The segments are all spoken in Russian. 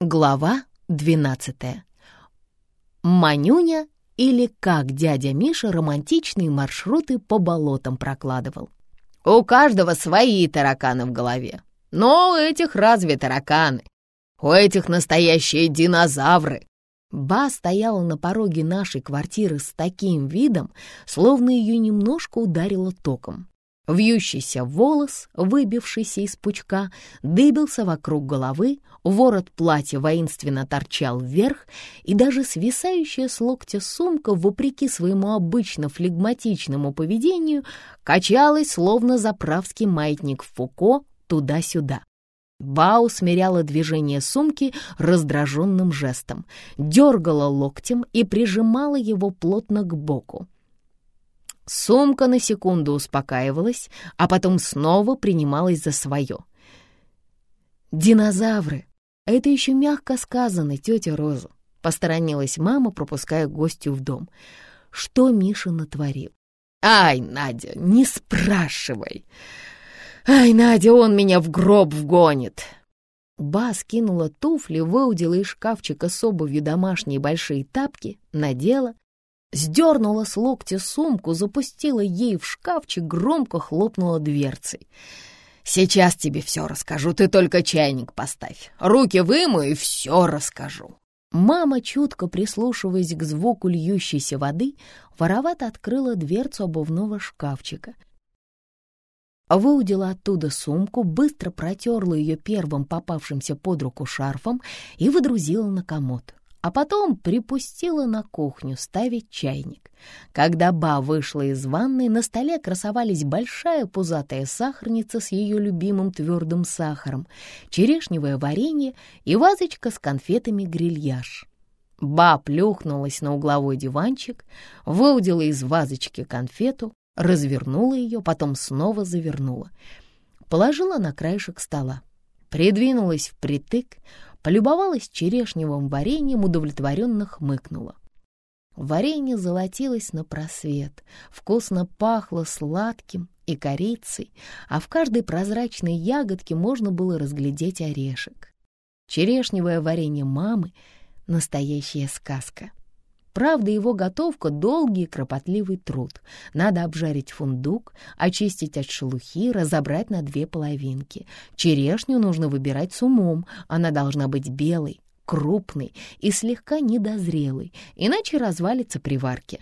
Глава двенадцатая. Манюня или как дядя Миша романтичные маршруты по болотам прокладывал. У каждого свои тараканы в голове. Но у этих разве тараканы? У этих настоящие динозавры. Ба стояла на пороге нашей квартиры с таким видом, словно ее немножко ударило током. Вьющийся волос, выбившийся из пучка, дыбился вокруг головы, ворот платья воинственно торчал вверх, и даже свисающая с локтя сумка, вопреки своему обычно флегматичному поведению, качалась, словно заправский маятник Фуко, туда-сюда. Бау смиряла движение сумки раздраженным жестом, дергала локтем и прижимала его плотно к боку. Сумка на секунду успокаивалась, а потом снова принималась за свое. «Динозавры! Это еще мягко сказано, тетя Роза!» — посторонилась мама, пропуская гостю в дом. «Что Миша натворил?» «Ай, Надя, не спрашивай! Ай, Надя, он меня в гроб вгонит!» Ба скинула туфли, выудила из шкафчика с обувью домашние большие тапки, надела Сдернула с локтя сумку, запустила ей в шкафчик, громко хлопнула дверцей. «Сейчас тебе все расскажу, ты только чайник поставь. Руки вымою и все расскажу». Мама, чутко прислушиваясь к звуку льющейся воды, воровато открыла дверцу обувного шкафчика. Выудила оттуда сумку, быстро протерла ее первым попавшимся под руку шарфом и выдрузила на комод а потом припустила на кухню ставить чайник. Когда Ба вышла из ванной, на столе красовались большая пузатая сахарница с ее любимым твердым сахаром, черешневое варенье и вазочка с конфетами грильяж. Ба плюхнулась на угловой диванчик, выудила из вазочки конфету, развернула ее, потом снова завернула. Положила на краешек стола, придвинулась впритык, полюбовалась черешневым вареньем, удовлетворенно хмыкнула. Варенье золотилось на просвет, вкусно пахло сладким и корицей, а в каждой прозрачной ягодке можно было разглядеть орешек. Черешневое варенье мамы — настоящая сказка. Правда, его готовка — долгий и кропотливый труд. Надо обжарить фундук, очистить от шелухи, разобрать на две половинки. Черешню нужно выбирать с умом, она должна быть белой, крупной и слегка недозрелой, иначе развалится при варке.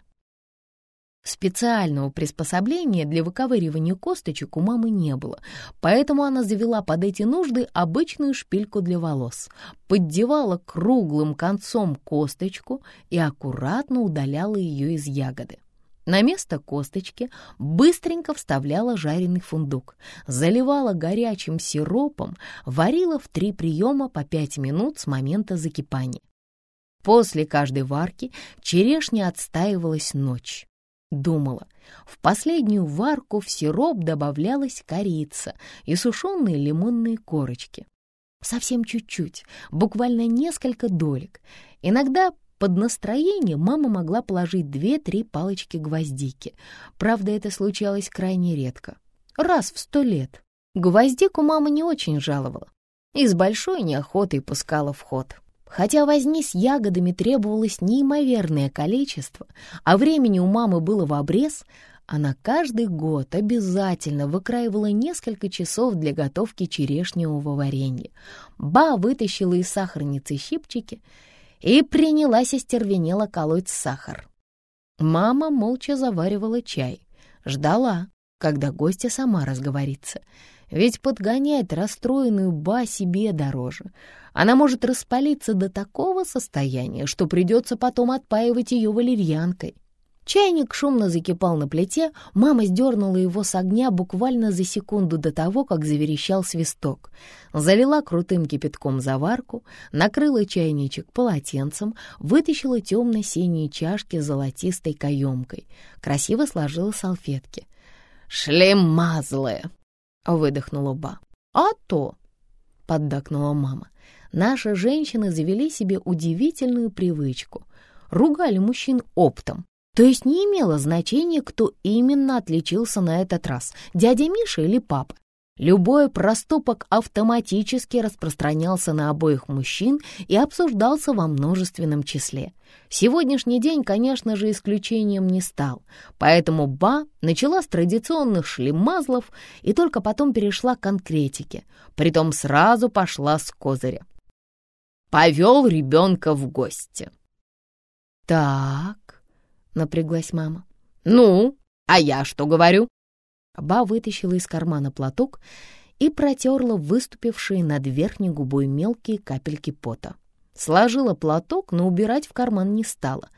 Специального приспособления для выковыривания косточек у мамы не было, поэтому она завела под эти нужды обычную шпильку для волос, поддевала круглым концом косточку и аккуратно удаляла ее из ягоды. На место косточки быстренько вставляла жареный фундук, заливала горячим сиропом, варила в три приема по пять минут с момента закипания. После каждой варки черешня отстаивалась ночь. Думала, в последнюю варку в сироп добавлялась корица и сушеные лимонные корочки. Совсем чуть-чуть, буквально несколько долек. Иногда под настроение мама могла положить две-три палочки гвоздики. Правда, это случалось крайне редко. Раз в сто лет. Гвоздику мама не очень жаловала и с большой неохотой пускала в ход. Хотя возни с ягодами требовалось неимоверное количество, а времени у мамы было в обрез, она каждый год обязательно выкраивала несколько часов для готовки черешневого варенья. Ба вытащила из сахарницы щипчики и принялась остервенело колоть сахар. Мама молча заваривала чай, ждала, когда гостья сама разговорится — ведь подгонять расстроенную Ба себе дороже. Она может распалиться до такого состояния, что придется потом отпаивать ее валерьянкой. Чайник шумно закипал на плите, мама сдернула его с огня буквально за секунду до того, как заверещал свисток. Залила крутым кипятком заварку, накрыла чайничек полотенцем, вытащила темно-синие чашки с золотистой каемкой, красиво сложила салфетки. «Шлемазлая!» — выдохнула Ба. «А то!» — поддакнула мама. «Наши женщины завели себе удивительную привычку. ругали мужчин оптом. То есть не имело значения, кто именно отличился на этот раз, дядя Миша или папа. Любой проступок автоматически распространялся на обоих мужчин и обсуждался во множественном числе. Сегодняшний день, конечно же, исключением не стал, поэтому Ба начала с традиционных шлемазлов и только потом перешла к конкретике, притом сразу пошла с козыря. Повел ребенка в гости. «Так», — напряглась мама. «Ну, а я что говорю?» Ба вытащила из кармана платок и протерла выступившие над верхней губой мелкие капельки пота. Сложила платок, но убирать в карман не стала.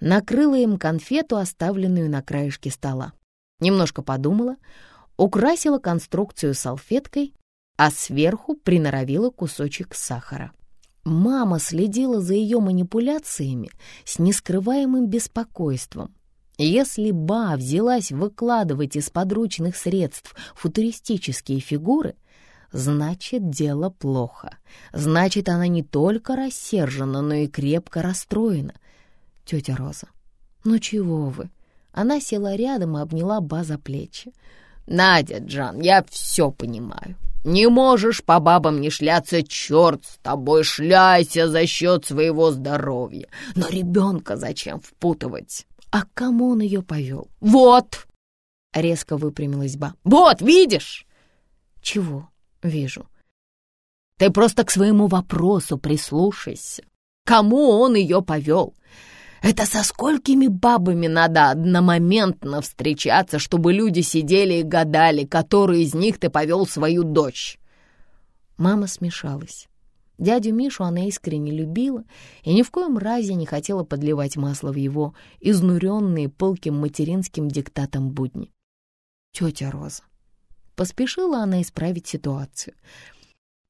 Накрыла им конфету, оставленную на краешке стола. Немножко подумала, украсила конструкцию салфеткой, а сверху приноровила кусочек сахара. Мама следила за ее манипуляциями с нескрываемым беспокойством. Если Ба взялась выкладывать из подручных средств футуристические фигуры, значит, дело плохо. Значит, она не только рассержена, но и крепко расстроена. Тетя Роза, ну чего вы? Она села рядом и обняла Ба за плечи. «Надя, Джан, я все понимаю. Не можешь по бабам не шляться, черт с тобой, шляйся за счет своего здоровья. Но ребенка зачем впутывать?» А кому он ее повел? Вот! Резко выпрямилась Ба. Вот, видишь? Чего? Вижу. Ты просто к своему вопросу прислушайся. Кому он ее повел? Это со сколькими бабами надо одномоментно встречаться, чтобы люди сидели и гадали, который из них ты повел свою дочь? Мама смешалась. Дядю Мишу она искренне любила и ни в коем разе не хотела подливать масло в его изнуренные пылким материнским диктатом будни. «Тетя Роза». Поспешила она исправить ситуацию.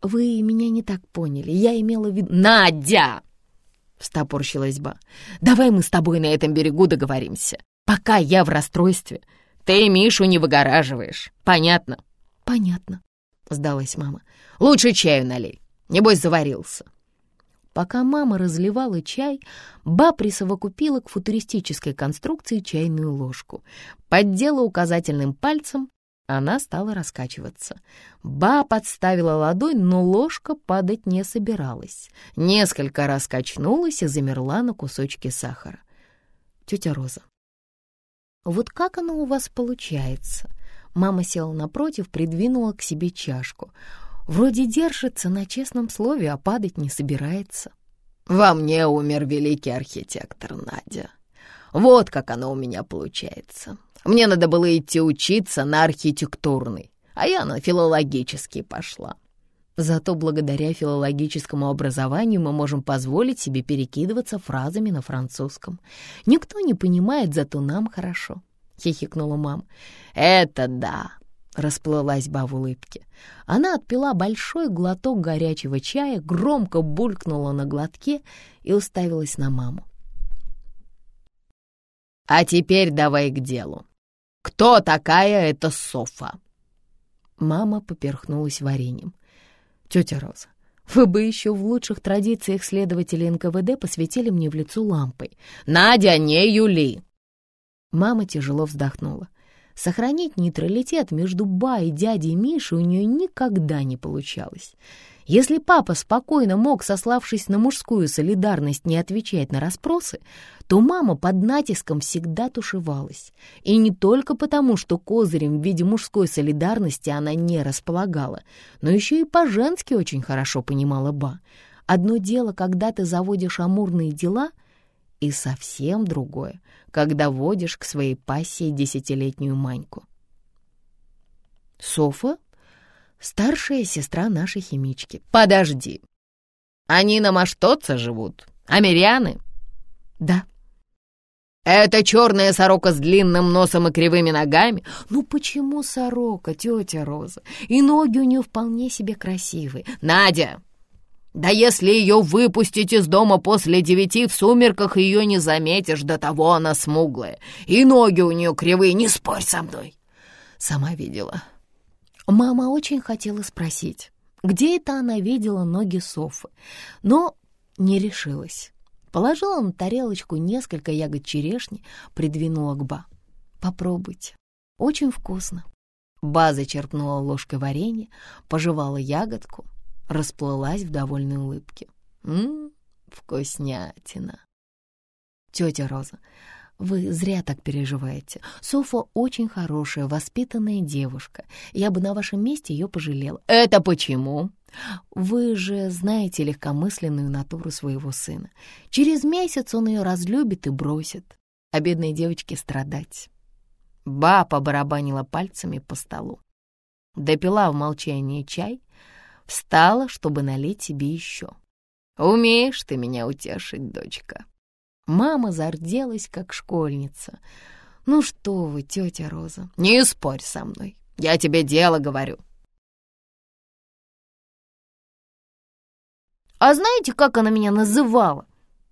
«Вы меня не так поняли. Я имела в виду...» «Надя!» — встопорщилась Ба. «Давай мы с тобой на этом берегу договоримся. Пока я в расстройстве, ты Мишу не выгораживаешь. Понятно?» «Понятно», — сдалась мама. «Лучше чаю налей». Небось, заварился. Пока мама разливала чай, Ба присовокупила к футуристической конструкции чайную ложку. Поддела указательным пальцем, она стала раскачиваться. Ба подставила ладонь, но ложка падать не собиралась. Несколько раз качнулась и замерла на кусочке сахара. «Тетя Роза, вот как оно у вас получается?» Мама села напротив, придвинула к себе чашку — Вроде держится на честном слове, а падать не собирается. Во мне умер великий архитектор Надя. Вот как оно у меня получается. Мне надо было идти учиться на архитектурный, а я на филологический пошла. Зато благодаря филологическому образованию мы можем позволить себе перекидываться фразами на французском. Никто не понимает, зато нам хорошо, — хихикнула мама. «Это да!» Расплылась ба в улыбке. Она отпила большой глоток горячего чая, громко булькнула на глотке и уставилась на маму. «А теперь давай к делу. Кто такая эта Софа?» Мама поперхнулась вареньем. «Тетя Роза, вы бы еще в лучших традициях следователей НКВД посветили мне в лицо лампой. Надя, не Юли!» Мама тяжело вздохнула. Сохранить нейтралитет между Ба и дядей Мишей у нее никогда не получалось. Если папа спокойно мог, сославшись на мужскую солидарность, не отвечать на расспросы, то мама под натиском всегда тушевалась. И не только потому, что козырем в виде мужской солидарности она не располагала, но еще и по-женски очень хорошо понимала Ба. Одно дело, когда ты заводишь амурные дела — и совсем другое, когда водишь к своей пассии десятилетнюю Маньку. Софа — старшая сестра нашей химички. Подожди, они на Маштоце живут, америаны? Да. Это черная сорока с длинным носом и кривыми ногами? Ну почему сорока, тетя Роза? И ноги у нее вполне себе красивые. Надя, да если ее выпустить из дома после девяти, в сумерках ее не заметишь, до того она смуглая. И ноги у нее кривые, не спорь со мной. Сама видела. Мама очень хотела спросить, где это она видела ноги Софы, но не решилась. Положила на тарелочку несколько ягод черешни, придвинула к Ба. «Попробуйте. Очень вкусно». Ба зачерпнула ложкой варенья, пожевала ягодку, расплылась в довольной улыбке. «Ммм, вкуснятина!» «Тетя Роза, вы зря так переживаете. Софа очень хорошая, воспитанная девушка. Я бы на вашем месте ее пожалела». «Это почему?» «Вы же знаете легкомысленную натуру своего сына. Через месяц он ее разлюбит и бросит, а бедной девочке страдать». Ба побарабанила пальцами по столу. Допила в молчании чай, встала, чтобы налить себе еще. «Умеешь ты меня утешить, дочка?» Мама зарделась, как школьница. «Ну что вы, тетя Роза, не спорь со мной, я тебе дело говорю». А знаете, как она меня называла?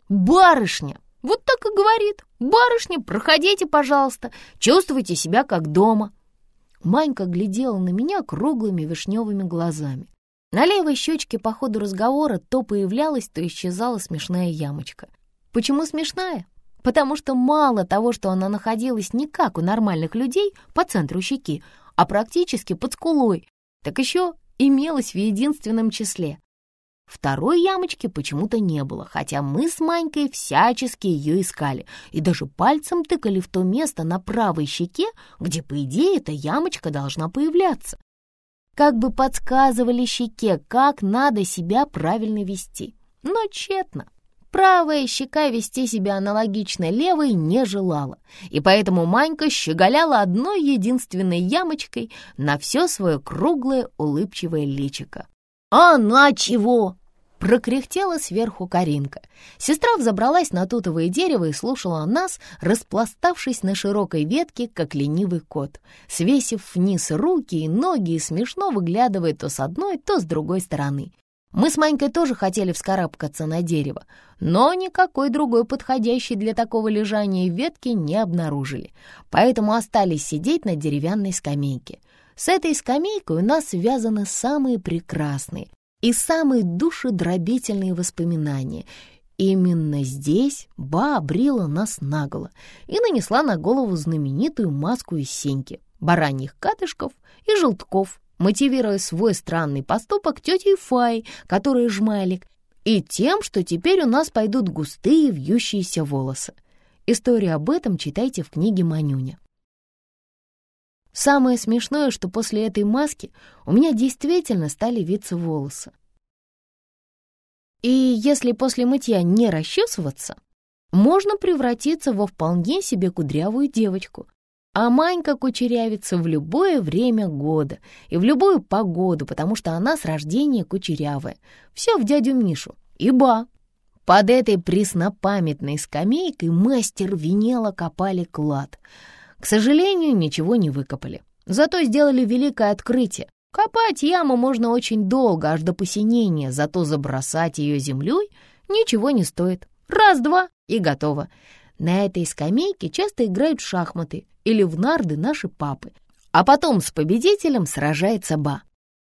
Барышня. Вот так и говорит. Барышня, проходите, пожалуйста, чувствуйте себя как дома. Манька глядела на меня круглыми вишневыми глазами. На левой щечке по ходу разговора то появлялась, то исчезала смешная ямочка. Почему смешная? Потому что мало того, что она находилась не как у нормальных людей по центру щеки, а практически под скулой, так еще имелась в единственном числе. Второй ямочки почему-то не было, хотя мы с Манькой всячески ее искали и даже пальцем тыкали в то место на правой щеке, где, по идее, эта ямочка должна появляться. Как бы подсказывали щеке, как надо себя правильно вести. Но тщетно. Правая щека вести себя аналогично левой не желала, и поэтому Манька щеголяла одной единственной ямочкой на все свое круглое улыбчивое личико. «А на чего?» — прокряхтела сверху Каринка. Сестра взобралась на тутовое дерево и слушала нас, распластавшись на широкой ветке, как ленивый кот, свесив вниз руки и ноги и смешно выглядывая то с одной, то с другой стороны. Мы с Манькой тоже хотели вскарабкаться на дерево, но никакой другой подходящей для такого лежания ветки не обнаружили, поэтому остались сидеть на деревянной скамейке. С этой скамейкой у нас связаны самые прекрасные и самые душедробительные воспоминания. Именно здесь Ба обрила нас наголо и нанесла на голову знаменитую маску из сеньки, бараньих катышков и желтков, мотивируя свой странный поступок тетей Фай, которая жмалик, и тем, что теперь у нас пойдут густые вьющиеся волосы. Историю об этом читайте в книге Манюня. Самое смешное, что после этой маски у меня действительно стали виться волосы. И если после мытья не расчесываться, можно превратиться во вполне себе кудрявую девочку, а Манька кучерявится в любое время года и в любую погоду, потому что она с рождения кучерявая. Все в дядю Мишу. Иба. Под этой преснопамятной скамейкой мастер винела копали клад. К сожалению, ничего не выкопали. Зато сделали великое открытие. Копать яму можно очень долго, аж до посинения, зато забросать ее землей ничего не стоит. Раз-два и готово. На этой скамейке часто играют в шахматы или в нарды наши папы, а потом с победителем сражается Ба.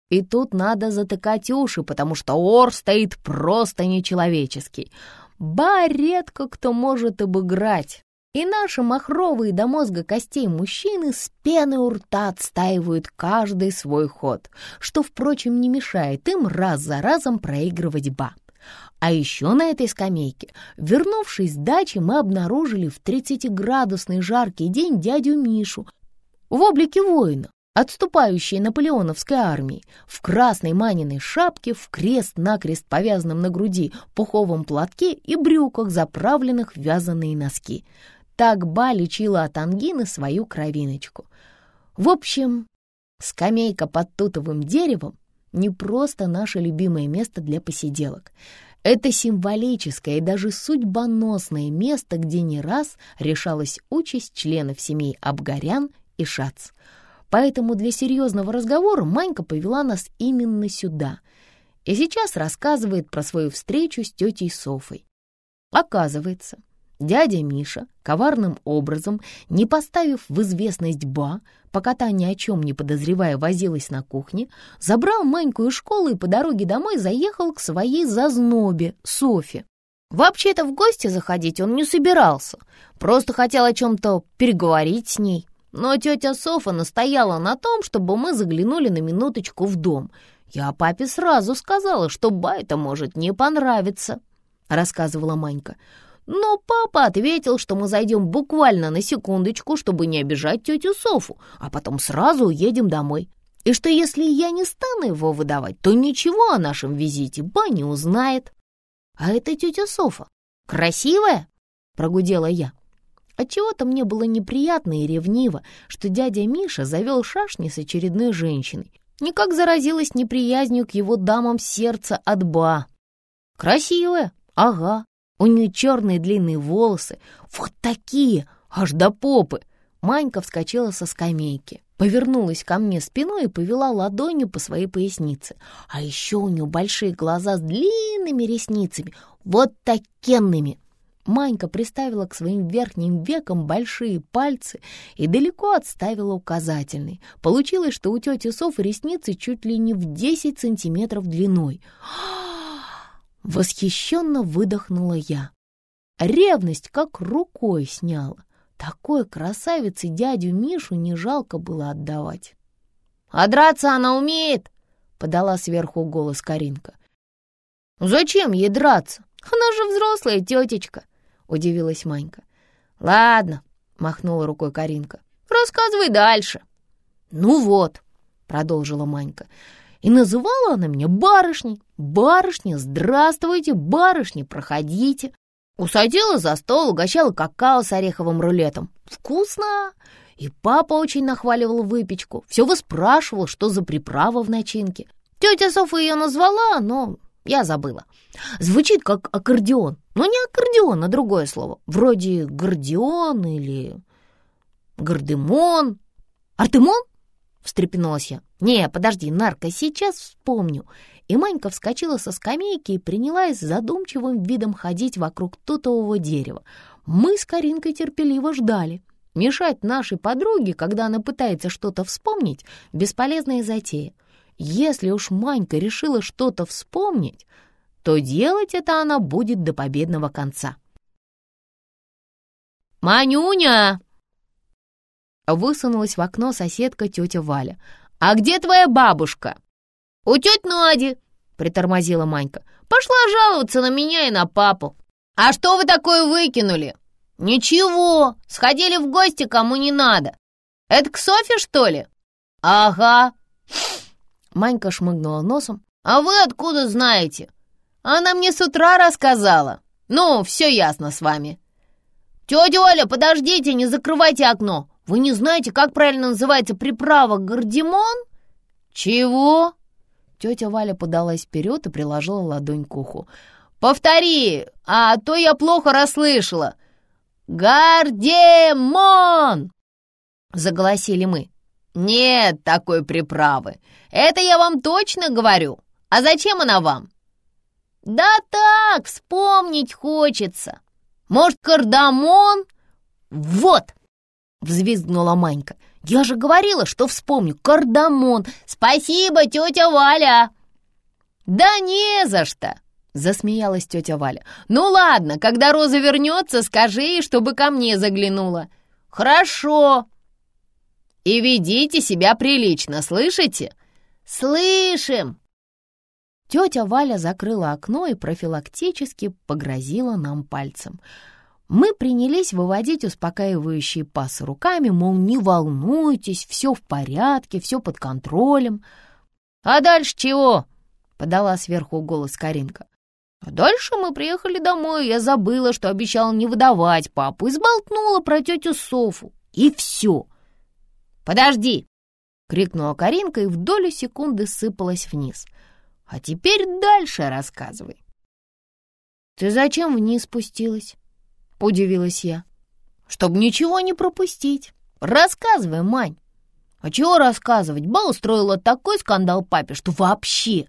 И тут надо затыкать уши, потому что ор стоит просто нечеловеческий. Ба редко кто может обыграть, и наши махровые до мозга костей мужчины с пеной у рта отстаивают каждый свой ход, что, впрочем, не мешает им раз за разом проигрывать ба. А еще на этой скамейке, вернувшись с дачи, мы обнаружили в 30-градусный жаркий день дядю Мишу в облике воина, отступающей наполеоновской армии, в красной маниной шапке, в крест-накрест повязанном на груди пуховом платке и брюках, заправленных в вязаные носки. Так Ба лечила от ангины свою кровиночку. В общем, скамейка под тутовым деревом не просто наше любимое место для посиделок. Это символическое и даже судьбоносное место, где не раз решалась участь членов семей Абгарян и Шац. Поэтому для серьезного разговора Манька повела нас именно сюда и сейчас рассказывает про свою встречу с тетей Софой. Оказывается, Дядя Миша, коварным образом, не поставив в известность Ба, пока та ни о чем не подозревая возилась на кухне, забрал Маньку из школы и по дороге домой заехал к своей зазнобе, Софе. Вообще-то в гости заходить он не собирался, просто хотел о чем-то переговорить с ней. Но тетя Софа настояла на том, чтобы мы заглянули на минуточку в дом. Я папе сразу сказала, что Байта может не понравиться, — рассказывала Манька. Но папа ответил, что мы зайдем буквально на секундочку, чтобы не обижать тетю Софу, а потом сразу уедем домой. И что если я не стану его выдавать, то ничего о нашем визите Ба не узнает. А это тетя Софа. Красивая? Прогудела я. Отчего-то мне было неприятно и ревниво, что дядя Миша завел шашни с очередной женщиной. Никак заразилась неприязнью к его дамам сердца от Ба. Красивая, ага. У нее черные длинные волосы, вот такие, аж до попы. Манька вскочила со скамейки, повернулась ко мне спиной и повела ладонью по своей пояснице. А еще у нее большие глаза с длинными ресницами, вот такенными. Манька приставила к своим верхним векам большие пальцы и далеко отставила указательный. Получилось, что у тети Софы ресницы чуть ли не в 10 сантиметров длиной. Восхищенно выдохнула я. Ревность как рукой сняла. Такой красавице дядю Мишу не жалко было отдавать. «А драться она умеет?» — подала сверху голос Каринка. «Зачем ей драться? Она же взрослая тетечка!» удивилась Манька. «Ладно», — махнула рукой Каринка, — «рассказывай дальше». «Ну вот», — продолжила Манька, — «и называла она меня барышней. Барышня, здравствуйте, барышни, проходите». Усадила за стол, угощала какао с ореховым рулетом. «Вкусно!» И папа очень нахваливал выпечку. Все выспрашивал, что за приправа в начинке. Тетя Софа ее назвала, но я забыла. Звучит как аккордеон, но не аккордеон, а другое слово. Вроде гордион или гардемон. Артемон? Встрепенулась я. Не, подожди, Нарка, сейчас вспомню. И Манька вскочила со скамейки и принялась задумчивым видом ходить вокруг тутового дерева. Мы с Каринкой терпеливо ждали. Мешать нашей подруге, когда она пытается что-то вспомнить, бесполезная затея. Если уж Манька решила что-то вспомнить, то делать это она будет до победного конца. «Манюня!» Высунулась в окно соседка тетя Валя. «А где твоя бабушка?» «У тети Нади!» — притормозила Манька. «Пошла жаловаться на меня и на папу». «А что вы такое выкинули?» «Ничего, сходили в гости кому не надо. Это к Софе, что ли?» «Ага». Манька шмыгнула носом. «А вы откуда знаете?» «Она мне с утра рассказала. Ну, все ясно с вами». «Тетя Оля, подождите, не закрывайте окно. Вы не знаете, как правильно называется приправа гардемон?» «Чего?» Тетя Валя подалась вперед и приложила ладонь к уху. «Повтори, а то я плохо расслышала». «Гардемон!» — заголосили мы. «Нет такой приправы. Это я вам точно говорю. А зачем она вам?» «Да так, вспомнить хочется. Может, кардамон?» «Вот!» — взвизгнула Манька. «Я же говорила, что вспомню. Кардамон! Спасибо, тетя Валя!» «Да не за что!» — засмеялась тетя Валя. «Ну ладно, когда Роза вернется, скажи ей, чтобы ко мне заглянула». «Хорошо!» И ведите себя прилично, слышите?» «Слышим!» Тетя Валя закрыла окно и профилактически погрозила нам пальцем. Мы принялись выводить успокаивающие пасы руками, мол, не волнуйтесь, все в порядке, все под контролем. «А дальше чего?» — подала сверху голос Каринка. А дальше мы приехали домой, я забыла, что обещала не выдавать папу, и сболтнула про тетю Софу. И все. «Подожди!» — крикнула Каринка и в долю секунды сыпалась вниз. «А теперь дальше рассказывай». «Ты зачем вниз спустилась?» — удивилась я. «Чтобы ничего не пропустить. Рассказывай, Мань». «А чего рассказывать? Ба устроила такой скандал папе, что вообще...»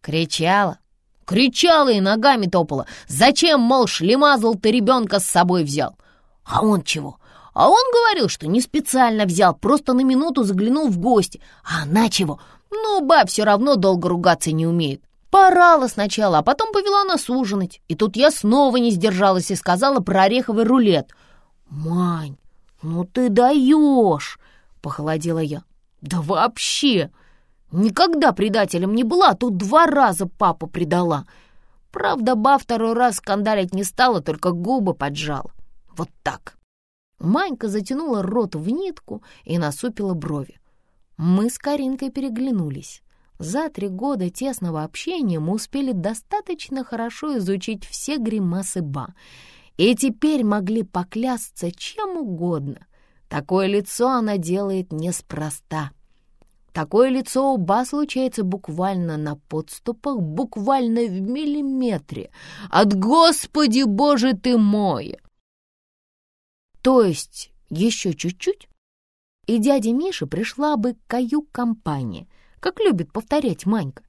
Кричала. Кричала и ногами топала. «Зачем, мол, шлемазл ты ребенка с собой взял?» «А он чего? А он говорил, что не специально взял, просто на минуту заглянул в гости. А она чего? Ну, баб все равно долго ругаться не умеет. Поорала сначала, а потом повела нас ужинать. И тут я снова не сдержалась и сказала про ореховый рулет. «Мань, ну ты даешь!» — похолодела я. «Да вообще! Никогда предателем не была, а тут два раза папа предала. Правда, ба второй раз скандалить не стала, только губы поджала. Вот так». Манька затянула рот в нитку и насупила брови. Мы с Каринкой переглянулись. За три года тесного общения мы успели достаточно хорошо изучить все гримасы Ба и теперь могли поклясться чем угодно. Такое лицо она делает неспроста. Такое лицо у Ба случается буквально на подступах, буквально в миллиметре. От «Господи, Боже ты мой!» То есть еще чуть-чуть, и дяде Мише пришла бы каю-компания, как любит повторять Манька.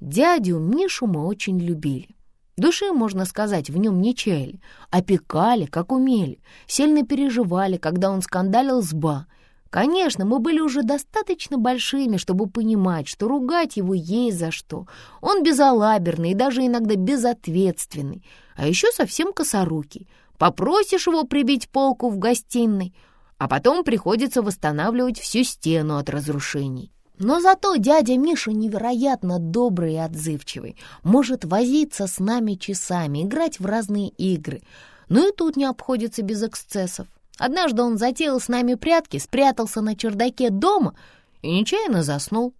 Дядю Мишу мы очень любили. Души, можно сказать, в нем не чаяли, опекали, как умели, сильно переживали, когда он скандалил с Ба. Конечно, мы были уже достаточно большими, чтобы понимать, что ругать его есть за что. Он безалаберный и даже иногда безответственный, а еще совсем косорукий. Попросишь его прибить полку в гостиной, а потом приходится восстанавливать всю стену от разрушений. Но зато дядя Миша невероятно добрый и отзывчивый, может возиться с нами часами, играть в разные игры. Но и тут не обходится без эксцессов. Однажды он затеял с нами прятки, спрятался на чердаке дома и нечаянно заснул.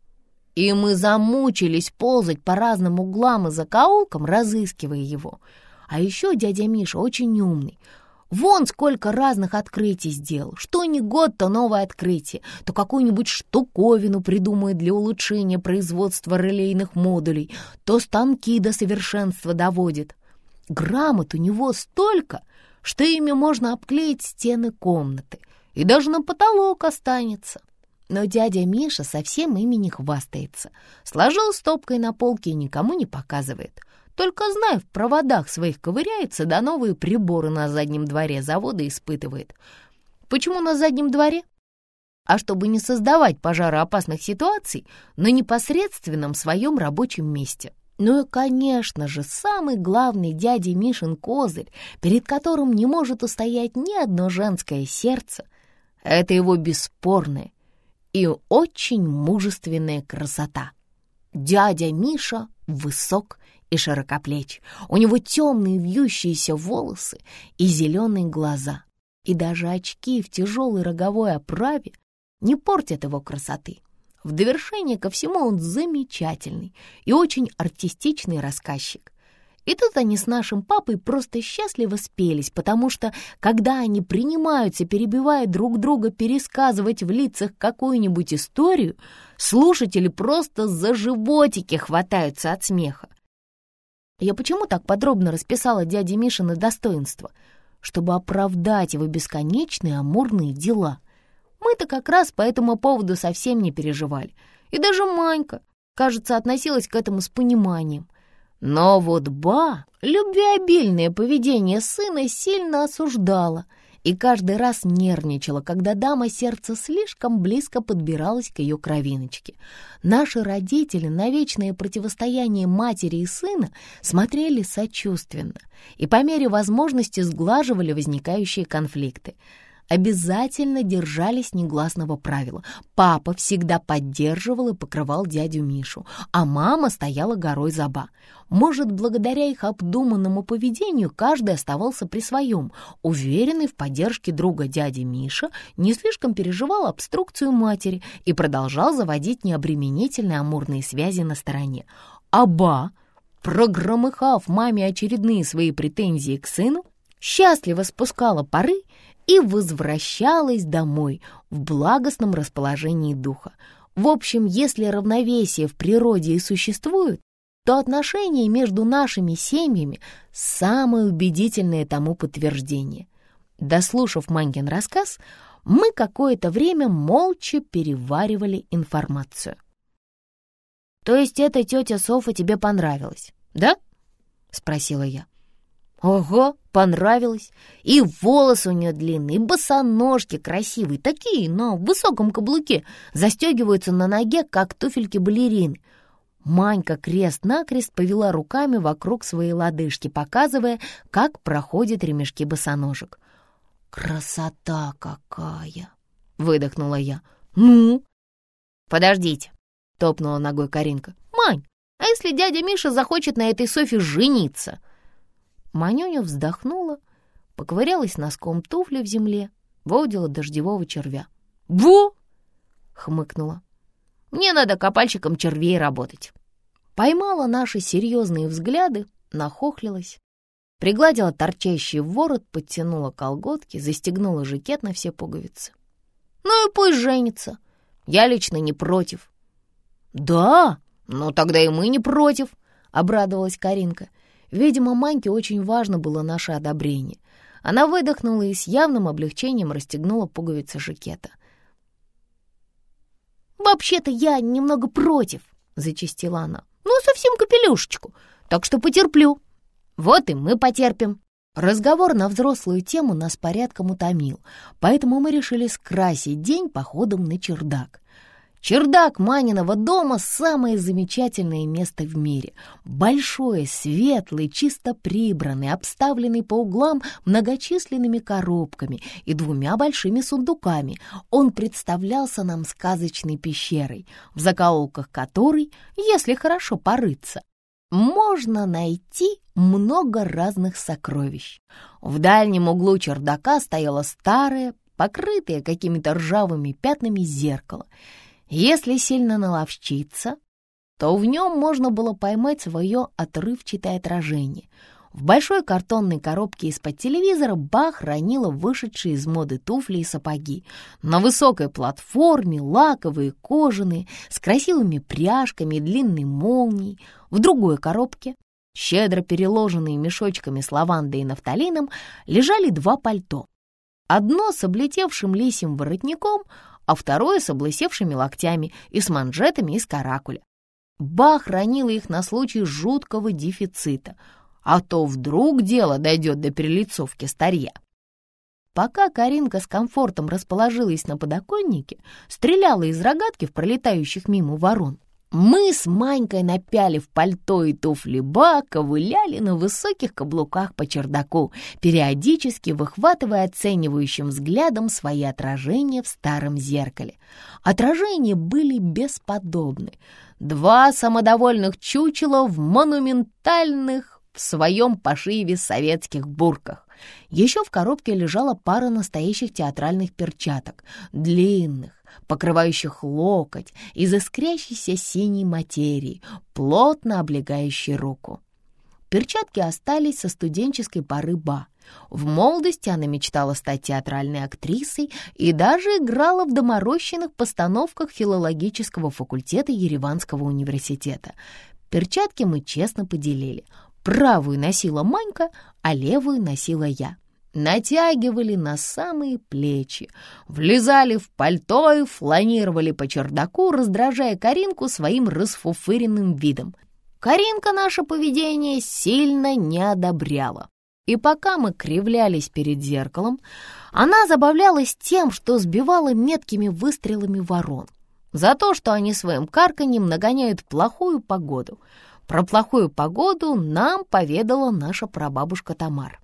И мы замучились ползать по разным углам и закоулкам, разыскивая его. А еще дядя Миша очень умный. Вон сколько разных открытий сделал. Что ни год, то новое открытие, то какую-нибудь штуковину придумает для улучшения производства релейных модулей, то станки до совершенства доводит. Грамот у него столько, что ими можно обклеить стены комнаты, и даже на потолок останется. Но дядя Миша совсем ими не хвастается. Сложил стопкой на полке и никому не показывает. Только, зная, в проводах своих ковыряется, да новые приборы на заднем дворе завода испытывает. Почему на заднем дворе? А чтобы не создавать пожароопасных ситуаций на непосредственном своем рабочем месте. Ну и, конечно же, самый главный дядя Мишин козырь, перед которым не может устоять ни одно женское сердце, это его бесспорная и очень мужественная красота. Дядя Миша высок и широкоплеч. У него темные вьющиеся волосы и зеленые глаза. И даже очки в тяжелой роговой оправе не портят его красоты. В довершение ко всему он замечательный и очень артистичный рассказчик. И тут они с нашим папой просто счастливо спелись, потому что, когда они принимаются, перебивая друг друга, пересказывать в лицах какую-нибудь историю, слушатели просто за животики хватаются от смеха. Я почему так подробно расписала дяде Мишины достоинства? Чтобы оправдать его бесконечные амурные дела. Мы-то как раз по этому поводу совсем не переживали. И даже Манька, кажется, относилась к этому с пониманием. Но вот Ба любвеобильное поведение сына сильно осуждала — и каждый раз нервничала, когда дама сердца слишком близко подбиралась к ее кровиночке. Наши родители на вечное противостояние матери и сына смотрели сочувственно и по мере возможности сглаживали возникающие конфликты обязательно держались негласного правила. Папа всегда поддерживал и покрывал дядю Мишу, а мама стояла горой заба. Может, благодаря их обдуманному поведению каждый оставался при своем, уверенный в поддержке друга дяди Миша, не слишком переживал обструкцию матери и продолжал заводить необременительные амурные связи на стороне. Аба, прогромыхав маме очередные свои претензии к сыну, счастливо спускала пары и возвращалась домой в благостном расположении духа. В общем, если равновесие в природе и существует, то отношения между нашими семьями — самое убедительное тому подтверждение. Дослушав Манькин рассказ, мы какое-то время молча переваривали информацию. «То есть эта тетя Софа тебе понравилась, да?» — спросила я. Ого, понравилось. И волосы у нее длинные, и босоножки красивые, такие, в высоком каблуке, застегиваются на ноге, как туфельки балерины. Манька крест-накрест повела руками вокруг своей лодыжки, показывая, как проходят ремешки босоножек. «Красота какая!» — выдохнула я. «Ну?» «Подождите!» — топнула ногой Каринка. «Мань, а если дядя Миша захочет на этой Софе жениться?» Манюня вздохнула, поковырялась носком туфли в земле, выудила дождевого червя. «Во!» — хмыкнула. «Мне надо копальщиком червей работать». Поймала наши серьезные взгляды, нахохлилась, пригладила торчащий ворот, подтянула колготки, застегнула жакет на все пуговицы. «Ну и пусть женится. Я лично не против». «Да? Ну тогда и мы не против», — обрадовалась Каринка. Видимо, Маньке очень важно было наше одобрение. Она выдохнула и с явным облегчением расстегнула пуговицы жакета. «Вообще-то я немного против», — зачастила она. «Ну, совсем капелюшечку, так что потерплю». «Вот и мы потерпим». Разговор на взрослую тему нас порядком утомил, поэтому мы решили скрасить день походом на чердак. Чердак Маниного дома — самое замечательное место в мире. Большой, светлый, чисто прибранный, обставленный по углам многочисленными коробками и двумя большими сундуками. Он представлялся нам сказочной пещерой, в закоулках которой, если хорошо порыться, можно найти много разных сокровищ. В дальнем углу чердака стояло старое, покрытое какими-то ржавыми пятнами зеркало — если сильно наловчиться, то в нем можно было поймать свое отрывчатое отражение. В большой картонной коробке из-под телевизора Бах хранила вышедшие из моды туфли и сапоги. На высокой платформе лаковые, кожаные, с красивыми пряжками и длинной молнией. В другой коробке, щедро переложенные мешочками с лавандой и нафталином, лежали два пальто. Одно с облетевшим лисьим воротником, а второе с облысевшими локтями и с манжетами из каракуля. Ба хранила их на случай жуткого дефицита, а то вдруг дело дойдет до перелицовки старья. Пока Каринка с комфортом расположилась на подоконнике, стреляла из рогатки в пролетающих мимо ворон, мы с Манькой, напялив пальто и туфли ба, ковыляли на высоких каблуках по чердаку, периодически выхватывая оценивающим взглядом свои отражения в старом зеркале. Отражения были бесподобны. Два самодовольных чучела в монументальных в своем пошиве советских бурках. Еще в коробке лежала пара настоящих театральных перчаток, длинных, покрывающих локоть из искрящейся синей материи, плотно облегающей руку. Перчатки остались со студенческой поры Ба. В молодости она мечтала стать театральной актрисой и даже играла в доморощенных постановках филологического факультета Ереванского университета. Перчатки мы честно поделили. Правую носила Манька, а левую носила я натягивали на самые плечи, влезали в пальто и фланировали по чердаку, раздражая Каринку своим расфуфыренным видом. Каринка наше поведение сильно не одобряла. И пока мы кривлялись перед зеркалом, она забавлялась тем, что сбивала меткими выстрелами ворон. За то, что они своим карканьем нагоняют плохую погоду. Про плохую погоду нам поведала наша прабабушка Тамар.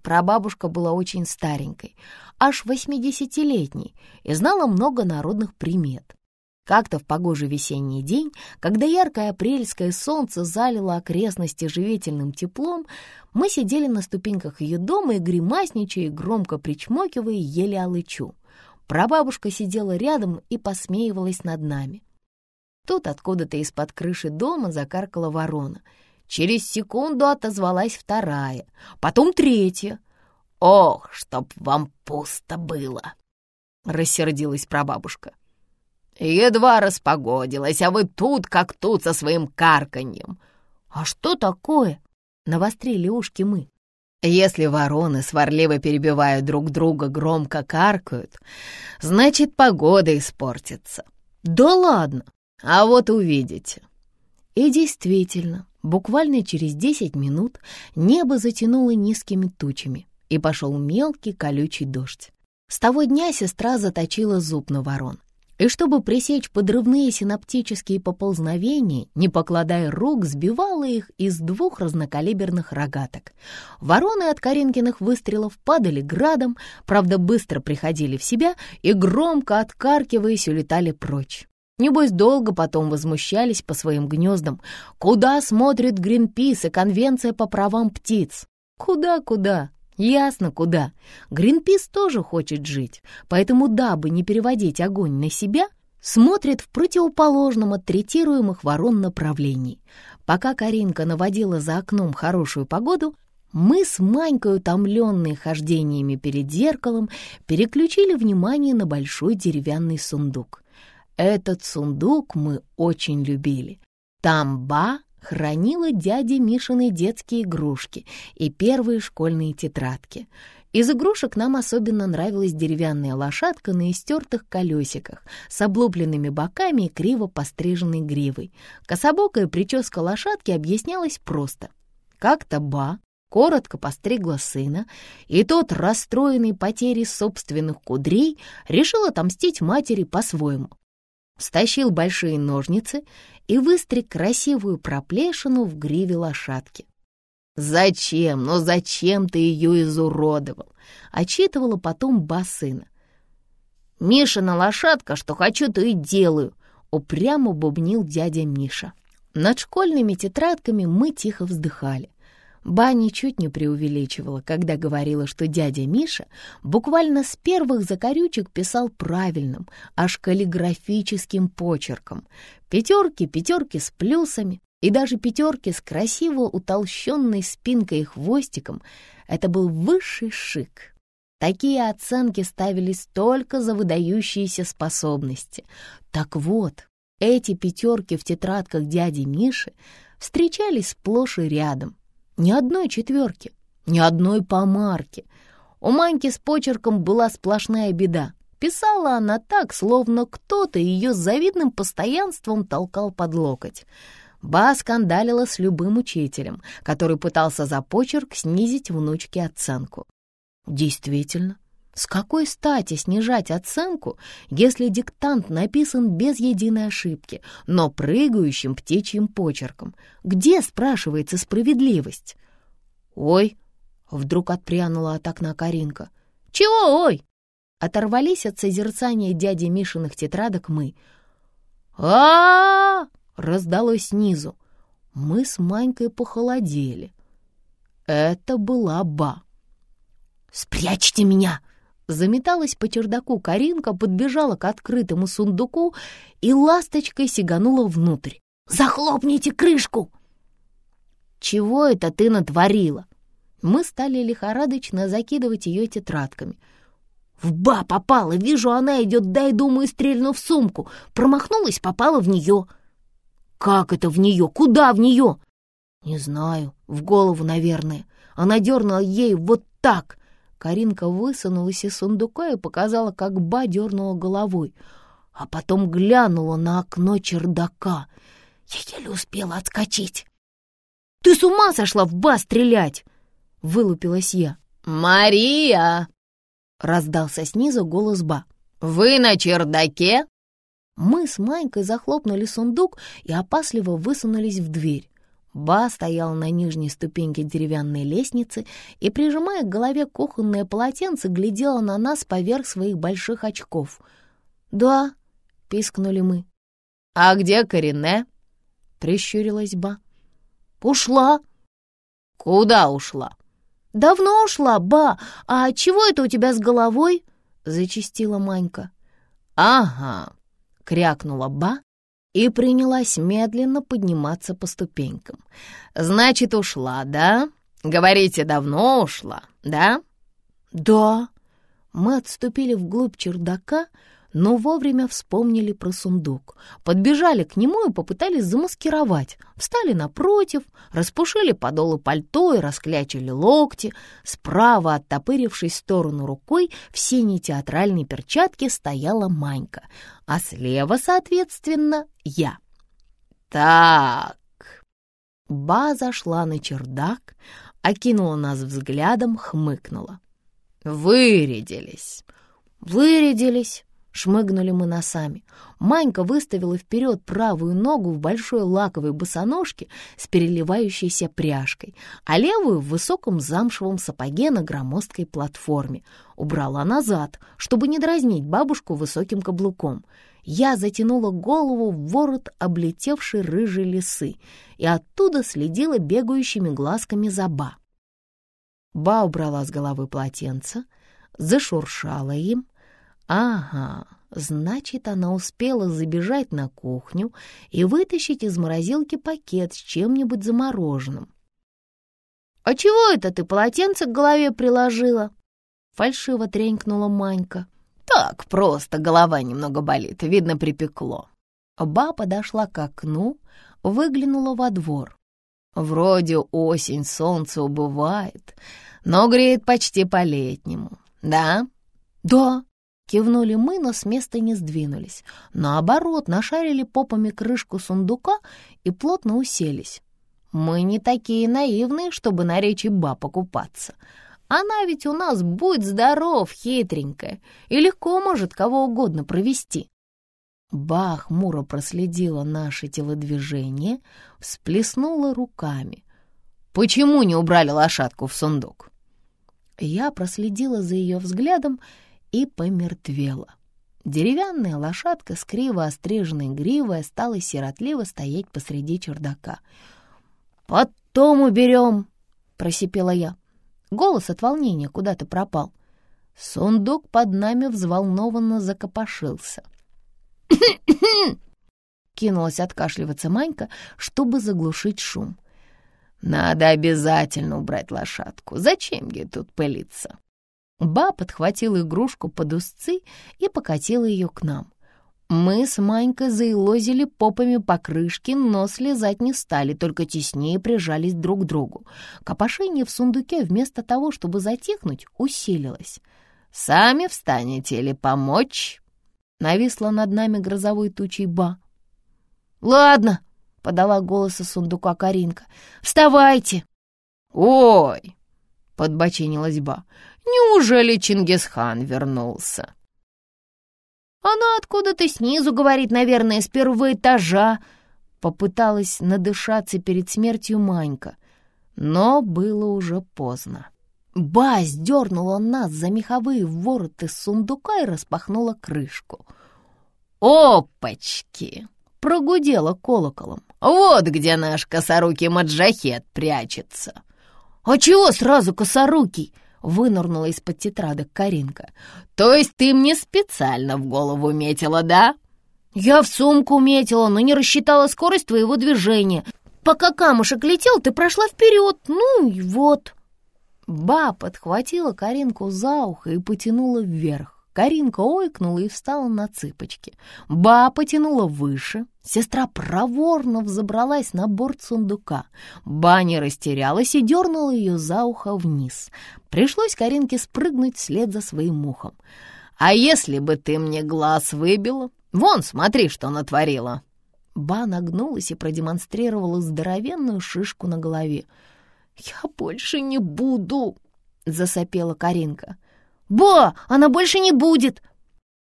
Прабабушка была очень старенькой, аж восьмидесятилетней, и знала много народных примет. Как-то в погожий весенний день, когда яркое апрельское солнце залило окрестности живительным теплом, мы сидели на ступеньках ее дома и, гримасничая и громко причмокивая, ели алычу. Прабабушка сидела рядом и посмеивалась над нами. Тут откуда-то из-под крыши дома закаркала ворона — Через секунду отозвалась вторая, потом третья. «Ох, чтоб вам пусто было!» — рассердилась прабабушка. «Едва распогодилась, а вы тут как тут со своим карканьем!» «А что такое?» — навострили ушки мы. Если вороны сварливо перебивая друг друга, громко каркают, значит, погода испортится. Да ладно, а вот увидите. И действительно, Буквально через десять минут небо затянуло низкими тучами, и пошел мелкий колючий дождь. С того дня сестра заточила зуб на ворон. и чтобы пресечь подрывные синаптические поползновения, не покладая рук, сбивала их из двух разнокалиберных рогаток. Вороны от Каринкиных выстрелов падали градом, правда, быстро приходили в себя и, громко откаркиваясь, улетали прочь. Небось, долго потом возмущались по своим гнездам. Куда смотрит Гринпис и Конвенция по правам птиц? Куда-куда? Ясно, куда. Гринпис тоже хочет жить, поэтому, дабы не переводить огонь на себя, смотрит в противоположном от третируемых ворон направлении. Пока Каринка наводила за окном хорошую погоду, мы с Манькой, утомленные хождениями перед зеркалом, переключили внимание на большой деревянный сундук. Этот сундук мы очень любили. Там Ба хранила дяде Мишины детские игрушки и первые школьные тетрадки. Из игрушек нам особенно нравилась деревянная лошадка на истертых колесиках с облупленными боками и криво постриженной гривой. Кособокая прическа лошадки объяснялась просто. Как-то Ба коротко постригла сына, и тот, расстроенный потерей собственных кудрей, решил отомстить матери по-своему стащил большие ножницы и выстриг красивую проплешину в гриве лошадки. «Зачем? Ну зачем ты ее изуродовал?» — отчитывала потом ба сына. «Мишина лошадка, что хочу, то и делаю», — упрямо бубнил дядя Миша. Над школьными тетрадками мы тихо вздыхали. Ба ничуть не преувеличивала, когда говорила, что дядя Миша буквально с первых закорючек писал правильным, аж каллиграфическим почерком. Пятерки, пятерки с плюсами и даже пятерки с красиво утолщенной спинкой и хвостиком — это был высший шик. Такие оценки ставились только за выдающиеся способности. Так вот, эти пятерки в тетрадках дяди Миши встречались сплошь и рядом, ни одной четверки, ни одной помарки. У Маньки с почерком была сплошная беда. Писала она так, словно кто-то ее с завидным постоянством толкал под локоть. Ба скандалила с любым учителем, который пытался за почерк снизить внучке оценку. Действительно, с какой стати снижать оценку, если диктант написан без единой ошибки, но прыгающим птичьим почерком? Где, спрашивается, справедливость? «Ой!» — вдруг отпрянула от окна Каринка. «Чего ой?» Оторвались от созерцания дяди Мишиных тетрадок мы. а, раздалось снизу. Мы с Манькой похолодели. Это была Ба. «Спрячьте меня!» Заметалась по чердаку Каринка, подбежала к открытому сундуку и ласточкой сиганула внутрь. «Захлопните крышку!» «Чего это ты натворила?» Мы стали лихорадочно закидывать ее тетрадками. «В ба попала! Вижу, она идет, дай, думаю, стрельну в сумку. Промахнулась, попала в нее». «Как это в нее? Куда в нее?» «Не знаю. В голову, наверное. Она дернула ей вот так. Каринка высунулась из сундука и показала, как Ба дернула головой, а потом глянула на окно чердака. Я еле успела отскочить. «Ты с ума сошла в Ба стрелять!» — вылупилась я. «Мария!» — раздался снизу голос Ба. «Вы на чердаке?» Мы с Манькой захлопнули сундук и опасливо высунулись в дверь. Ба стоял на нижней ступеньке деревянной лестницы и, прижимая к голове кухонное полотенце, глядела на нас поверх своих больших очков. «Да», — пискнули мы. «А где Корине?» — прищурилась Ба. «Ушла». «Куда ушла?» «Давно ушла, Ба. А чего это у тебя с головой?» — зачистила Манька. «Ага», — крякнула Ба и принялась медленно подниматься по ступенькам. «Значит, ушла, да? Говорите, давно ушла, да?» «Да». Мы отступили вглубь чердака, но вовремя вспомнили про сундук. Подбежали к нему и попытались замаскировать. Встали напротив, распушили подолы пальто и расклячили локти. Справа, оттопырившись в сторону рукой, в синей театральной перчатке стояла Манька, а слева, соответственно, я. «Так...» Ба зашла на чердак, окинула нас взглядом, хмыкнула. «Вырядились!» «Вырядились!» Шмыгнули мы носами. Манька выставила вперед правую ногу в большой лаковой босоножке с переливающейся пряжкой, а левую в высоком замшевом сапоге на громоздкой платформе. Убрала назад, чтобы не дразнить бабушку высоким каблуком. Я затянула голову в ворот облетевшей рыжей лисы и оттуда следила бегающими глазками за Ба. Ба убрала с головы полотенце, зашуршала им, Ага, значит, она успела забежать на кухню и вытащить из морозилки пакет с чем-нибудь замороженным. «А чего это ты полотенце к голове приложила?» Фальшиво тренькнула Манька. «Так, просто голова немного болит, видно, припекло». Ба подошла к окну, выглянула во двор. Вроде осень, солнце убывает, но греет почти по-летнему. Да? Да, Кивнули мы, но с места не сдвинулись. Наоборот, нашарили попами крышку сундука и плотно уселись. Мы не такие наивные, чтобы на речи ба покупаться. Она ведь у нас, будь здоров, хитренькая, и легко может кого угодно провести. Ба хмуро проследила наши телодвижения, всплеснула руками. «Почему не убрали лошадку в сундук?» Я проследила за ее взглядом и помертвела. Деревянная лошадка с криво остриженной гривой стала сиротливо стоять посреди чердака. «Потом уберем!» — просипела я. Голос от волнения куда-то пропал. Сундук под нами взволнованно закопошился. Кинулась откашливаться Манька, чтобы заглушить шум. «Надо обязательно убрать лошадку. Зачем ей тут пылиться?» Ба подхватила игрушку под узцы и покатила ее к нам. Мы с Манькой заилозили попами по крышке, но слезать не стали, только теснее прижались друг к другу. Копошение в сундуке вместо того, чтобы затихнуть, усилилось. «Сами встанете или помочь?» Нависла над нами грозовой тучей Ба. «Ладно», — подала голос из сундука Каринка, — «вставайте!» «Ой!» — подбочинилась Ба. Неужели Чингисхан вернулся?» «Она откуда-то снизу, говорит, наверное, с первого этажа», попыталась надышаться перед смертью Манька, но было уже поздно. Ба сдернула нас за меховые вороты сундука и распахнула крышку. «Опачки!» — прогудела колоколом. «Вот где наш косорукий маджахет прячется!» «А чего сразу косорукий?» Вынырнула из-под тетрадок Каринка. «То есть ты мне специально в голову метила, да?» «Я в сумку метила, но не рассчитала скорость твоего движения. Пока камушек летел, ты прошла вперед, ну и вот». Ба подхватила Каринку за ухо и потянула вверх. Каринка ойкнула и встала на цыпочки. Ба потянула выше. Сестра проворно взобралась на борт сундука. Ба не растерялась и дернула ее за ухо вниз. Пришлось Каринке спрыгнуть вслед за своим ухом. «А если бы ты мне глаз выбила? Вон, смотри, что натворила!» Ба нагнулась и продемонстрировала здоровенную шишку на голове. «Я больше не буду!» — засопела Каринка. «Бо, она больше не будет!»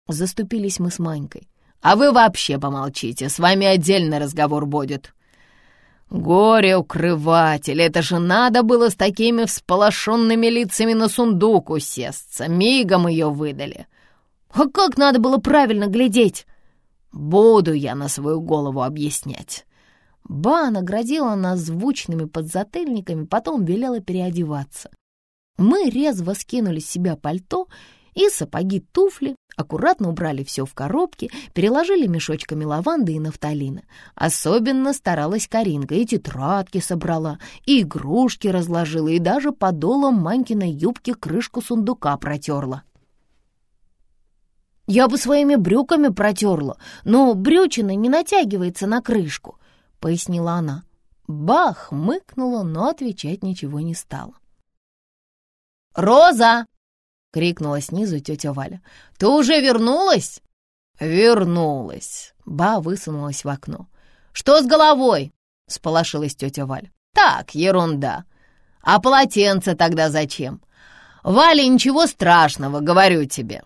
Заступились мы с Манькой. «А вы вообще помолчите, с вами отдельный разговор будет». «Горе-укрыватель, это же надо было с такими всполошенными лицами на сундук усесться, мигом ее выдали». «А как надо было правильно глядеть?» «Буду я на свою голову объяснять». Ба наградила нас звучными подзатыльниками, потом велела переодеваться. Мы резво скинули с себя пальто и сапоги-туфли, аккуратно убрали все в коробки, переложили мешочками лаванды и нафталина. Особенно старалась Каринка, и тетрадки собрала, и игрушки разложила, и даже подолом Манькиной юбки крышку сундука протерла. «Я бы своими брюками протерла, но брючина не натягивается на крышку», — пояснила она. Бах! мыкнула, но отвечать ничего не стала. «Роза!» — крикнула снизу тетя Валя. «Ты уже вернулась?» «Вернулась!» — Ба высунулась в окно. «Что с головой?» — сполошилась тетя Валя. «Так, ерунда. А полотенце тогда зачем?» «Валя, ничего страшного, говорю тебе».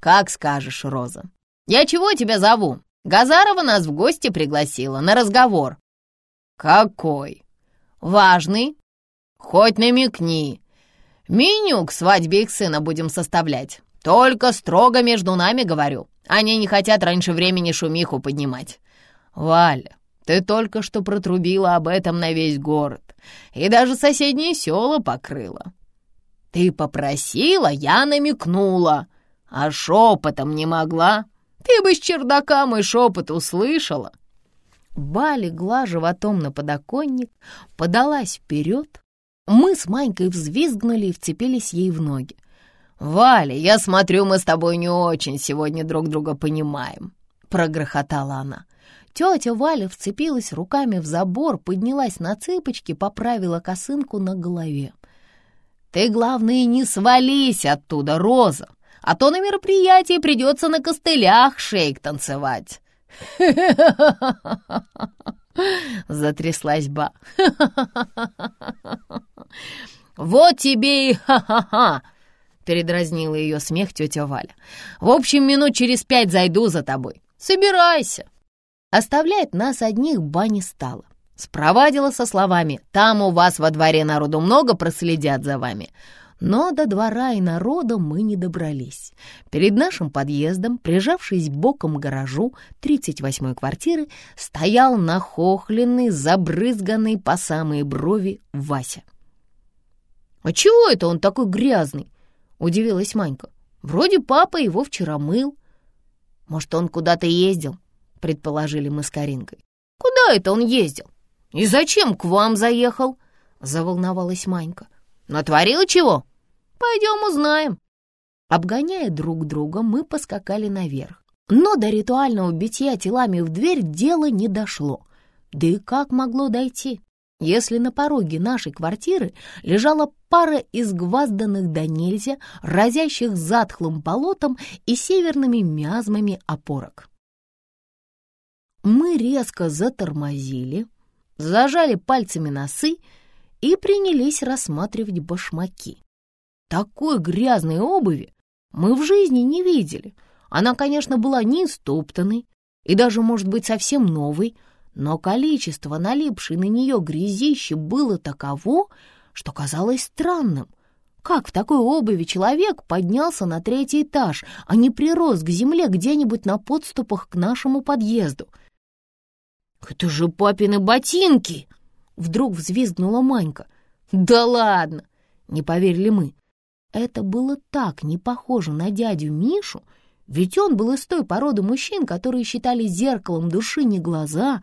«Как скажешь, Роза. Я чего тебя зову? Газарова нас в гости пригласила на разговор». «Какой?» «Важный. Хоть намекни. Меню к свадьбе их сына будем составлять. Только строго между нами говорю. Они не хотят раньше времени шумиху поднимать. Валя, ты только что протрубила об этом на весь город и даже соседние села покрыла. Ты попросила, я намекнула, а шепотом не могла. Ты бы с чердака мой шепот услышала. Ба легла животом на подоконник, подалась вперед. Мы с Манькой взвизгнули и вцепились ей в ноги. «Валя, я смотрю, мы с тобой не очень сегодня друг друга понимаем», — прогрохотала она. Тетя Валя вцепилась руками в забор, поднялась на цыпочки, поправила косынку на голове. «Ты, главное, не свались оттуда, Роза, а то на мероприятии придется на костылях шейк танцевать». Затряслась ба. «Вот тебе и ха-ха-ха!» Передразнила ее смех тетя Валя. «В общем, минут через пять зайду за тобой. Собирайся!» Оставлять нас одних ба не стала. Спровадила со словами «Там у вас во дворе народу много, проследят за вами». Но до двора и народа мы не добрались. Перед нашим подъездом, прижавшись боком к гаражу 38-й квартиры, стоял нахохленный, забрызганный по самые брови Вася. «А чего это он такой грязный?» — удивилась Манька. «Вроде папа его вчера мыл». «Может, он куда-то ездил?» предположили мы с Каринкой. «Куда это он ездил? И зачем к вам заехал?» — заволновалась Манька. «Натворил чего? Пойдем узнаем». Обгоняя друг друга, мы поскакали наверх. Но до ритуального битья телами в дверь дело не дошло. Да и как могло дойти, если на пороге нашей квартиры лежала пара изгвазданных до нельзя, разящих затхлым болотом и северными миазмами опорок? Мы резко затормозили, зажали пальцами носы и принялись рассматривать башмаки. Такой грязной обуви мы в жизни не видели. Она, конечно, была не стоптанной и даже, может быть, совсем новой, но количество налипшей на нее грязищи было таково, что казалось странным. Как в такой обуви человек поднялся на третий этаж, а не прирос к земле где-нибудь на подступах к нашему подъезду — «Это же папины ботинки!» Вдруг взвизгнула Манька. «Да ладно!» — не поверили мы. Это было так не похоже на дядю Мишу, ведь он был из той породы мужчин, которые считали зеркалом души не глаза,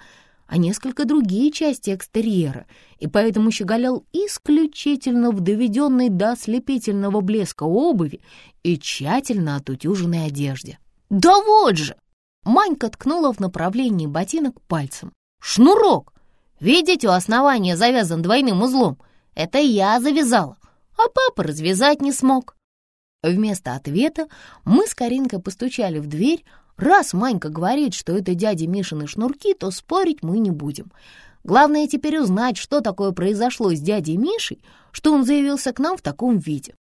а несколько другие части экстерьера, и поэтому щеголял исключительно в доведенной до ослепительного блеска обуви и тщательно отутюженной одежде. «Да вот же!» Манька ткнула в направлении ботинок пальцем. «Шнурок! Видите, у основания завязан двойным узлом. Это я завязала, а папа развязать не смог». Вместо ответа мы с Каринкой постучали в дверь. Раз Манька говорит, что это дяди Мишины шнурки, то спорить мы не будем. Главное теперь узнать, что такое произошло с дядей Мишей, что он заявился к нам в таком виде.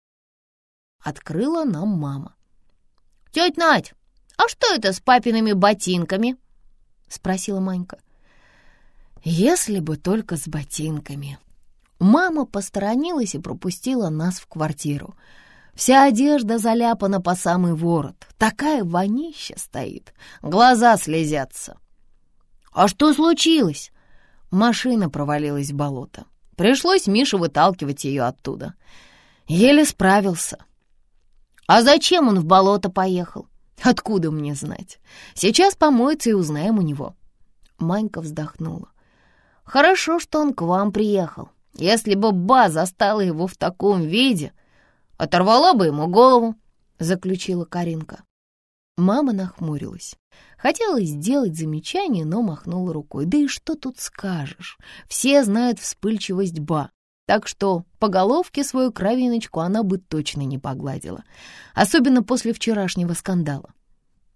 Открыла нам мама. «Тетя Надь, «А что это с папиными ботинками?» — спросила Манька. «Если бы только с ботинками». Мама посторонилась и пропустила нас в квартиру. Вся одежда заляпана по самый ворот. Такая вонища стоит, глаза слезятся. «А что случилось?» Машина провалилась в болото. Пришлось Мише выталкивать ее оттуда. Еле справился. «А зачем он в болото поехал?» Откуда мне знать? Сейчас помоется и узнаем у него. Манька вздохнула. Хорошо, что он к вам приехал. Если бы Ба застала его в таком виде, оторвала бы ему голову, заключила Каринка. Мама нахмурилась. Хотела сделать замечание, но махнула рукой. Да и что тут скажешь? Все знают вспыльчивость Ба так что по головке свою кровиночку она бы точно не погладила, особенно после вчерашнего скандала.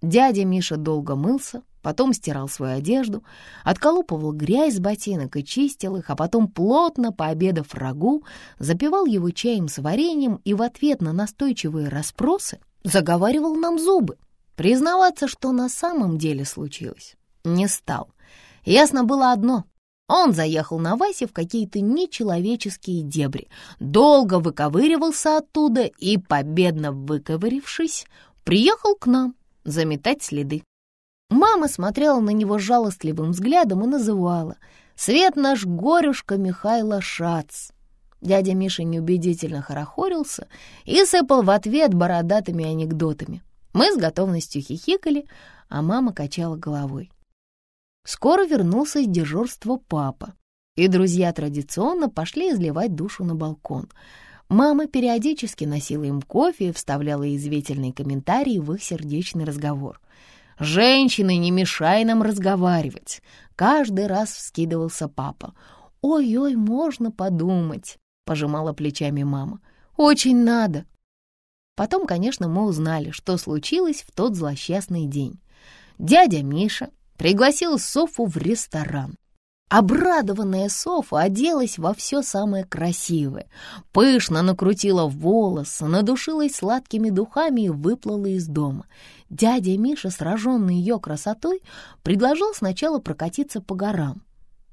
Дядя Миша долго мылся, потом стирал свою одежду, отколупывал грязь с ботинок и чистил их, а потом, плотно пообедав рагу, запивал его чаем с вареньем и в ответ на настойчивые расспросы заговаривал нам зубы. Признаваться, что на самом деле случилось, не стал. Ясно было одно — он заехал на Васе в какие-то нечеловеческие дебри, долго выковыривался оттуда и, победно выковырившись, приехал к нам заметать следы. Мама смотрела на него жалостливым взглядом и называла «Свет наш горюшка Михайло Шац». Дядя Миша неубедительно хорохорился и сыпал в ответ бородатыми анекдотами. Мы с готовностью хихикали, а мама качала головой. Скоро вернулся из дежурства папа, и друзья традиционно пошли изливать душу на балкон. Мама периодически носила им кофе и вставляла извительные комментарии в их сердечный разговор. «Женщины, не мешай нам разговаривать!» Каждый раз вскидывался папа. «Ой-ой, можно подумать!» — пожимала плечами мама. «Очень надо!» Потом, конечно, мы узнали, что случилось в тот злосчастный день. Дядя Миша пригласил Софу в ресторан. Обрадованная Софа оделась во все самое красивое, пышно накрутила волосы, надушилась сладкими духами и выплыла из дома. Дядя Миша, сраженный ее красотой, предложил сначала прокатиться по горам,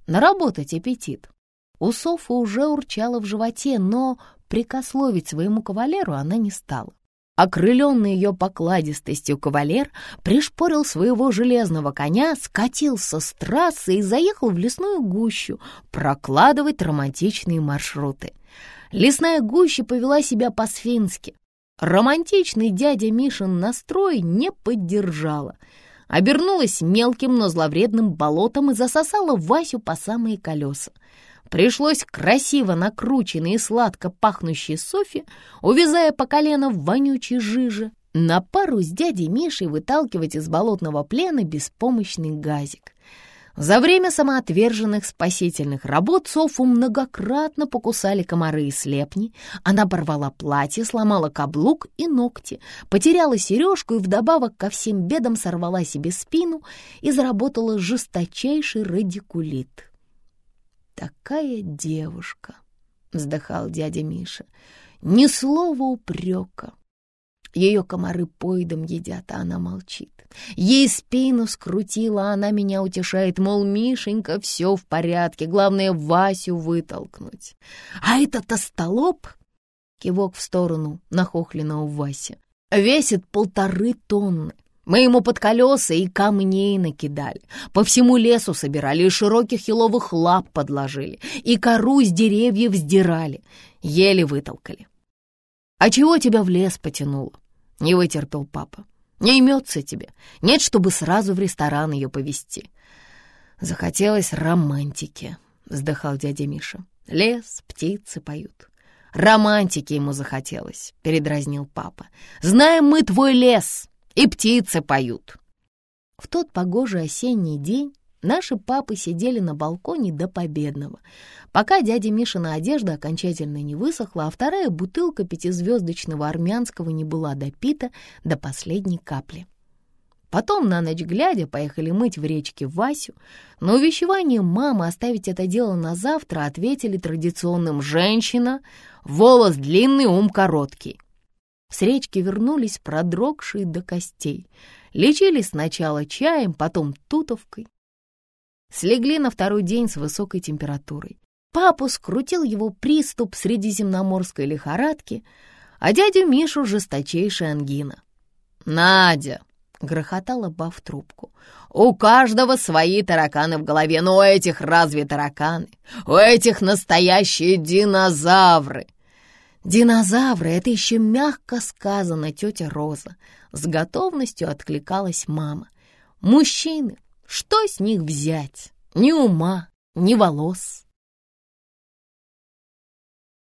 наработать аппетит. У Софы уже урчало в животе, но прикословить своему кавалеру она не стала. Окрыленный ее покладистостью кавалер пришпорил своего железного коня, скатился с трассы и заехал в лесную гущу прокладывать романтичные маршруты. Лесная гуща повела себя по-свински. Романтичный дядя Мишин настрой не поддержала. Обернулась мелким, но зловредным болотом и засосала Васю по самые колеса. Пришлось красиво накрученной и сладко пахнущей Софи, увязая по колено в вонючей жиже, на пару с дядей Мишей выталкивать из болотного плена беспомощный газик. За время самоотверженных спасительных работ Софу многократно покусали комары и слепни. Она порвала платье, сломала каблук и ногти, потеряла сережку и вдобавок ко всем бедам сорвала себе спину и заработала жесточайший радикулит. «Такая девушка!» — вздыхал дядя Миша. «Ни слова упрека!» Ее комары поедом едят, а она молчит. Ей спину скрутила, она меня утешает, мол, Мишенька, все в порядке, главное Васю вытолкнуть. А этот остолоп, кивок в сторону нахохленного Васи, весит полторы тонны. Мы ему под колеса и камней накидали, по всему лесу собирали, и широких еловых лап подложили, и кору с деревьев сдирали, еле вытолкали. «А чего тебя в лес потянуло?» — не вытерпел папа. «Не имется тебе, нет, чтобы сразу в ресторан ее повезти». «Захотелось романтики», — вздыхал дядя Миша. «Лес, птицы поют». «Романтики ему захотелось», — передразнил папа. «Знаем мы твой лес, и птицы поют. В тот погожий осенний день наши папы сидели на балконе до победного, пока дядя Мишина одежда окончательно не высохла, а вторая бутылка пятизвездочного армянского не была допита до последней капли. Потом, на ночь глядя, поехали мыть в речке Васю. На увещевание мамы оставить это дело на завтра ответили традиционным «женщина, волос длинный, ум короткий». С речки вернулись продрогшие до костей. Лечились сначала чаем, потом тутовкой. Слегли на второй день с высокой температурой. Папу скрутил его приступ средиземноморской лихорадки, а дядю Мишу жесточайшая ангина. «Надя!» — грохотала Ба в трубку. «У каждого свои тараканы в голове, но у этих разве тараканы? У этих настоящие динозавры!» «Динозавры» — это еще мягко сказано, тетя Роза. С готовностью откликалась мама. «Мужчины, что с них взять? Ни ума, ни волос».